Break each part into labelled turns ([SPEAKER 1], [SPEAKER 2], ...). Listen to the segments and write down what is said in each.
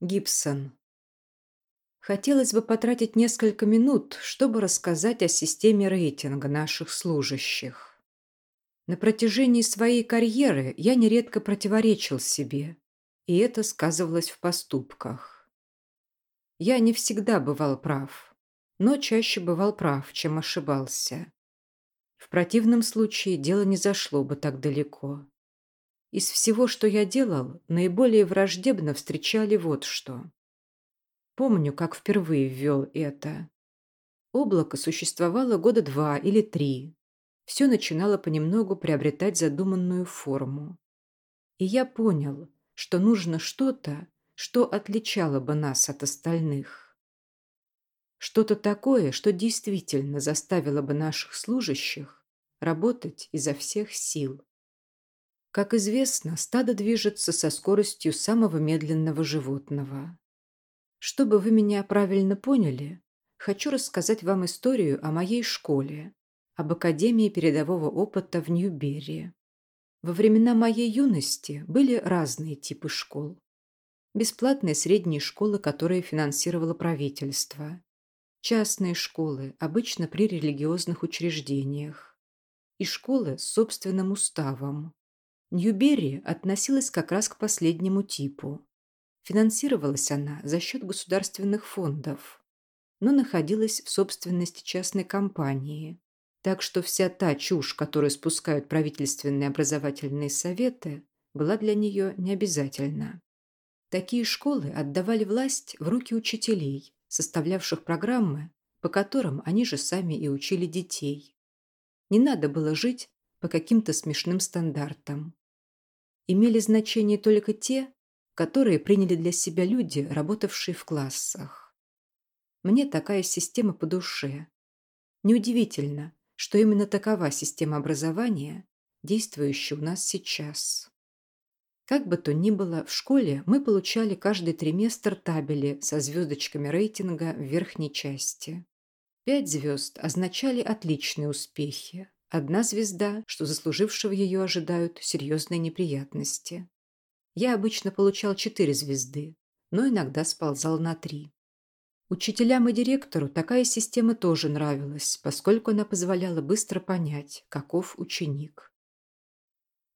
[SPEAKER 1] Гибсон. Хотелось бы потратить несколько минут, чтобы рассказать о системе рейтинга наших служащих. На протяжении своей карьеры я нередко противоречил себе, и это сказывалось в поступках. Я не всегда бывал прав, но чаще бывал прав, чем ошибался. В противном случае дело не зашло бы так далеко. Из всего, что я делал, наиболее враждебно встречали вот что. Помню, как впервые ввел это. Облако существовало года два или три. Все начинало понемногу приобретать задуманную форму. И я понял, что нужно что-то, что отличало бы нас от остальных. Что-то такое, что действительно заставило бы наших служащих работать изо всех сил. Как известно, стадо движется со скоростью самого медленного животного. Чтобы вы меня правильно поняли, хочу рассказать вам историю о моей школе, об Академии передового опыта в Нью-Берри. Во времена моей юности были разные типы школ. Бесплатные средние школы, которые финансировало правительство. Частные школы, обычно при религиозных учреждениях. И школы с собственным уставом, Ньюберри относилась как раз к последнему типу. Финансировалась она за счет государственных фондов, но находилась в собственности частной компании. Так что вся та чушь, которую спускают правительственные образовательные советы, была для нее необязательна. Такие школы отдавали власть в руки учителей, составлявших программы, по которым они же сами и учили детей. Не надо было жить по каким-то смешным стандартам имели значение только те, которые приняли для себя люди, работавшие в классах. Мне такая система по душе. Неудивительно, что именно такова система образования, действующая у нас сейчас. Как бы то ни было, в школе мы получали каждый триместр табели со звездочками рейтинга в верхней части. Пять звезд означали отличные успехи, Одна звезда, что заслужившего ее ожидают серьезные неприятности. Я обычно получал четыре звезды, но иногда сползал на три. Учителям и директору такая система тоже нравилась, поскольку она позволяла быстро понять, каков ученик.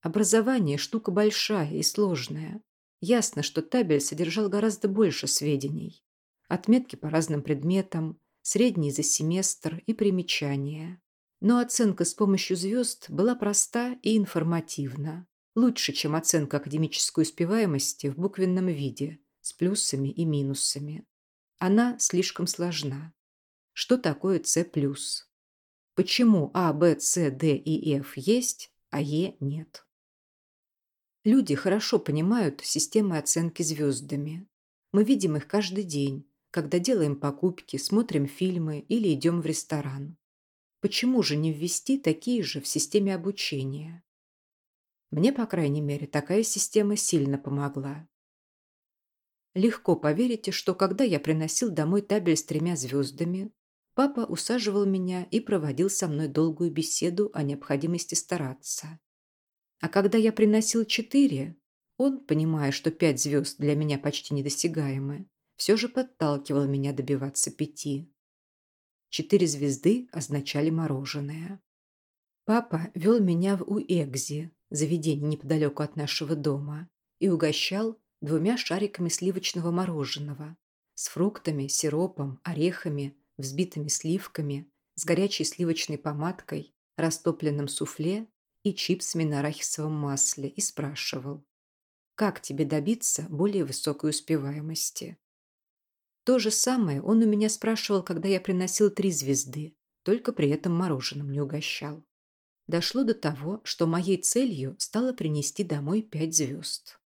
[SPEAKER 1] Образование – штука большая и сложная. Ясно, что табель содержал гораздо больше сведений. Отметки по разным предметам, средние за семестр и примечания. Но оценка с помощью звезд была проста и информативна. Лучше, чем оценка академической успеваемости в буквенном виде, с плюсами и минусами. Она слишком сложна. Что такое С+. Почему А, Б, С, Д и Ф есть, а Е нет? Люди хорошо понимают системы оценки звездами. Мы видим их каждый день, когда делаем покупки, смотрим фильмы или идем в ресторан. Почему же не ввести такие же в системе обучения? Мне, по крайней мере, такая система сильно помогла. Легко поверите, что когда я приносил домой табель с тремя звездами, папа усаживал меня и проводил со мной долгую беседу о необходимости стараться. А когда я приносил четыре, он, понимая, что пять звезд для меня почти недосягаемы, все же подталкивал меня добиваться пяти. Четыре звезды означали мороженое. Папа вел меня в Уэгзи, заведение неподалеку от нашего дома, и угощал двумя шариками сливочного мороженого с фруктами, сиропом, орехами, взбитыми сливками, с горячей сливочной помадкой, растопленным суфле и чипсами на арахисовом масле и спрашивал, как тебе добиться более высокой успеваемости. То же самое он у меня спрашивал, когда я приносил три звезды, только при этом мороженым не угощал. Дошло до того, что моей целью стало принести домой пять звезд.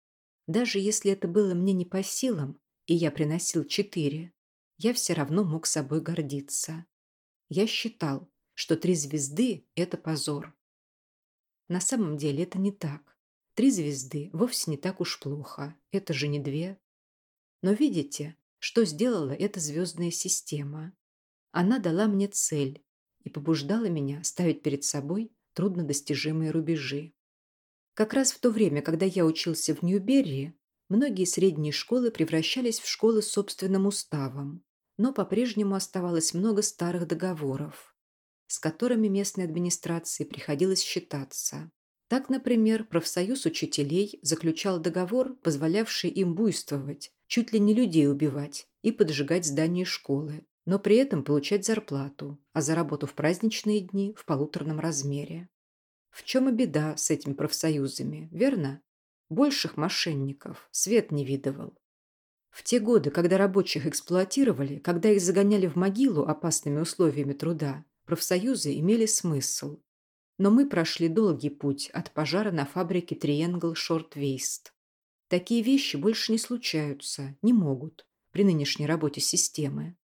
[SPEAKER 1] Даже если это было мне не по силам, и я приносил четыре, я все равно мог собой гордиться. Я считал, что три звезды – это позор. На самом деле это не так. Три звезды вовсе не так уж плохо, это же не две. Но видите, что сделала эта звездная система. Она дала мне цель и побуждала меня ставить перед собой труднодостижимые рубежи. Как раз в то время, когда я учился в Нью-Берри, Многие средние школы превращались в школы с собственным уставом, но по-прежнему оставалось много старых договоров, с которыми местной администрации приходилось считаться. Так, например, профсоюз учителей заключал договор, позволявший им буйствовать, чуть ли не людей убивать и поджигать здания школы, но при этом получать зарплату, а за работу в праздничные дни в полуторном размере. В чем и беда с этими профсоюзами, верно? Больших мошенников свет не видывал. В те годы, когда рабочих эксплуатировали, когда их загоняли в могилу опасными условиями труда, профсоюзы имели смысл. Но мы прошли долгий путь от пожара на фабрике Triangle Short Waste. Такие вещи больше не случаются, не могут при нынешней работе системы.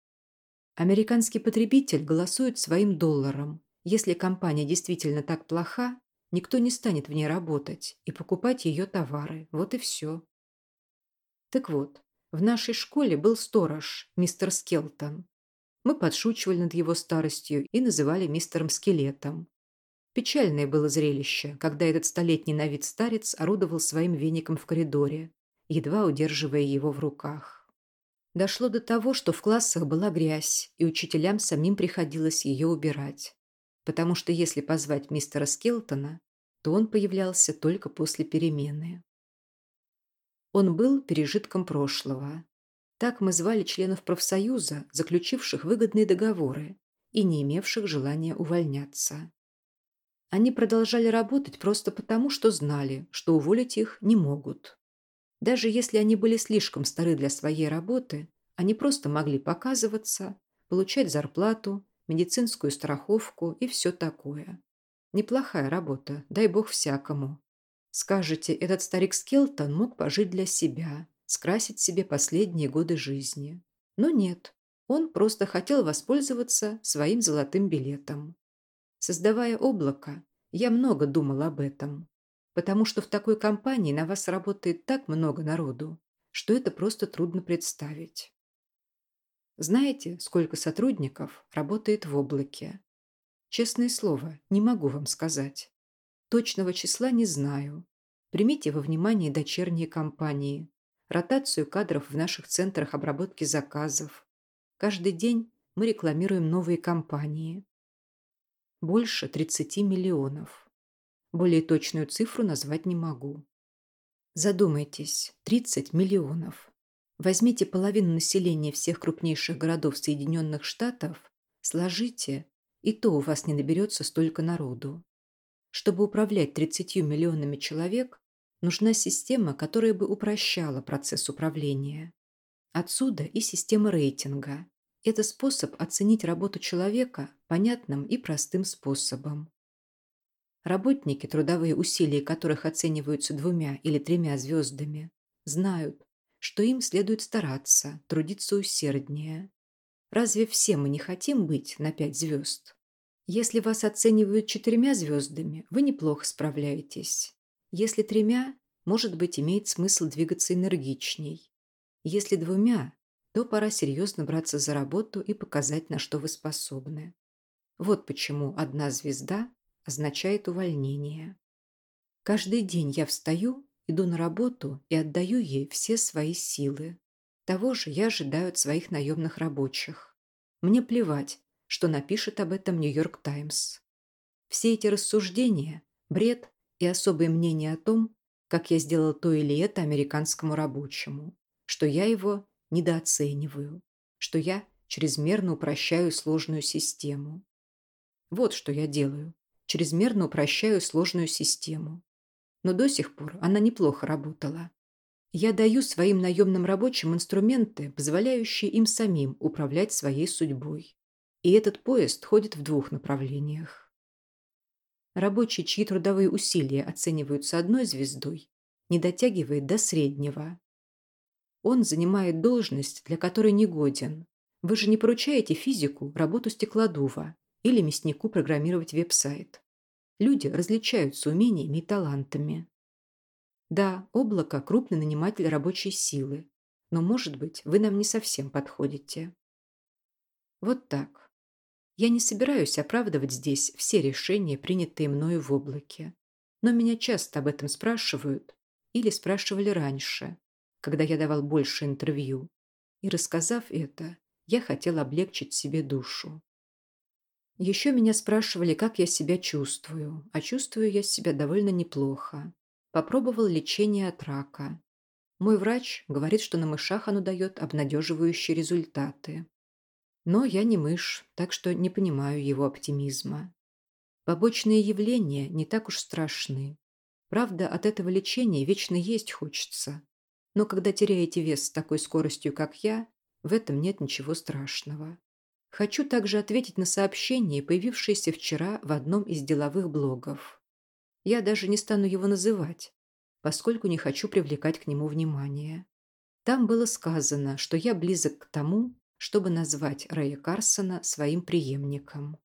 [SPEAKER 1] Американский потребитель голосует своим долларом. Если компания действительно так плоха, никто не станет в ней работать и покупать ее товары. Вот и все. Так вот, в нашей школе был сторож, мистер Скелтон. Мы подшучивали над его старостью и называли мистером Скелетом. Печальное было зрелище, когда этот столетний на вид старец орудовал своим веником в коридоре, едва удерживая его в руках. Дошло до того, что в классах была грязь, и учителям самим приходилось ее убирать. Потому что если позвать мистера Скелтона, то он появлялся только после перемены. Он был пережитком прошлого. Так мы звали членов профсоюза, заключивших выгодные договоры и не имевших желания увольняться. Они продолжали работать просто потому, что знали, что уволить их не могут. Даже если они были слишком стары для своей работы, они просто могли показываться, получать зарплату, медицинскую страховку и все такое. Неплохая работа, дай бог всякому. Скажете, этот старик Скелтон мог пожить для себя, скрасить себе последние годы жизни. Но нет, он просто хотел воспользоваться своим золотым билетом. Создавая облако, я много думал об этом, потому что в такой компании на вас работает так много народу, что это просто трудно представить. Знаете, сколько сотрудников работает в облаке? Честное слово, не могу вам сказать. Точного числа не знаю. Примите во внимание дочерние компании, ротацию кадров в наших центрах обработки заказов. Каждый день мы рекламируем новые компании больше 30 миллионов. Более точную цифру назвать не могу. Задумайтесь, 30 миллионов. Возьмите половину населения всех крупнейших городов Соединенных Штатов, сложите, и то у вас не наберется столько народу. Чтобы управлять 30 миллионами человек, нужна система, которая бы упрощала процесс управления. Отсюда и система рейтинга, это способ оценить работу человека понятным и простым способом. Работники, трудовые усилия которых оцениваются двумя или тремя звездами, знают, что им следует стараться, трудиться усерднее. Разве все мы не хотим быть на пять звезд? Если вас оценивают четырьмя звездами, вы неплохо справляетесь. Если тремя, может быть, имеет смысл двигаться энергичней. Если двумя, то пора серьезно браться за работу и показать, на что вы способны. Вот почему одна звезда означает увольнение. Каждый день я встаю, иду на работу и отдаю ей все свои силы. Того же я ожидаю от своих наемных рабочих. Мне плевать, что напишет об этом Нью-Йорк Таймс. Все эти рассуждения – бред и особое мнение о том, как я сделал то или это американскому рабочему, что я его недооцениваю, что я чрезмерно упрощаю сложную систему. Вот что я делаю. Чрезмерно упрощаю сложную систему. Но до сих пор она неплохо работала. Я даю своим наемным рабочим инструменты, позволяющие им самим управлять своей судьбой. И этот поезд ходит в двух направлениях. Рабочий, чьи трудовые усилия оцениваются одной звездой, не дотягивает до среднего, он занимает должность, для которой не годен. Вы же не поручаете физику работу стеклодува или мяснику программировать веб-сайт. Люди различаются умениями и талантами. Да, облако – крупный наниматель рабочей силы, но, может быть, вы нам не совсем подходите. Вот так. Я не собираюсь оправдывать здесь все решения, принятые мною в облаке. Но меня часто об этом спрашивают или спрашивали раньше, когда я давал больше интервью. И рассказав это, я хотел облегчить себе душу. Еще меня спрашивали, как я себя чувствую, а чувствую я себя довольно неплохо. Попробовал лечение от рака. Мой врач говорит, что на мышах оно дает обнадеживающие результаты. Но я не мышь, так что не понимаю его оптимизма. Побочные явления не так уж страшны. Правда, от этого лечения вечно есть хочется. Но когда теряете вес с такой скоростью, как я, в этом нет ничего страшного. Хочу также ответить на сообщение, появившееся вчера в одном из деловых блогов. Я даже не стану его называть, поскольку не хочу привлекать к нему внимание. Там было сказано, что я близок к тому, чтобы назвать Рэя Карсона своим преемником.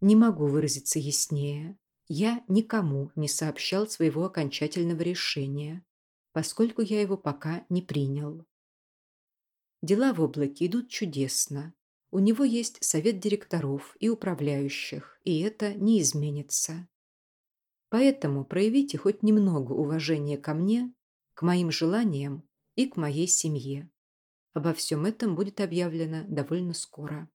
[SPEAKER 1] Не могу выразиться яснее. Я никому не сообщал своего окончательного решения, поскольку я его пока не принял. Дела в облаке идут чудесно. У него есть совет директоров и управляющих, и это не изменится. Поэтому проявите хоть немного уважения ко мне, к моим желаниям и к моей семье. Обо всем этом будет объявлено довольно скоро.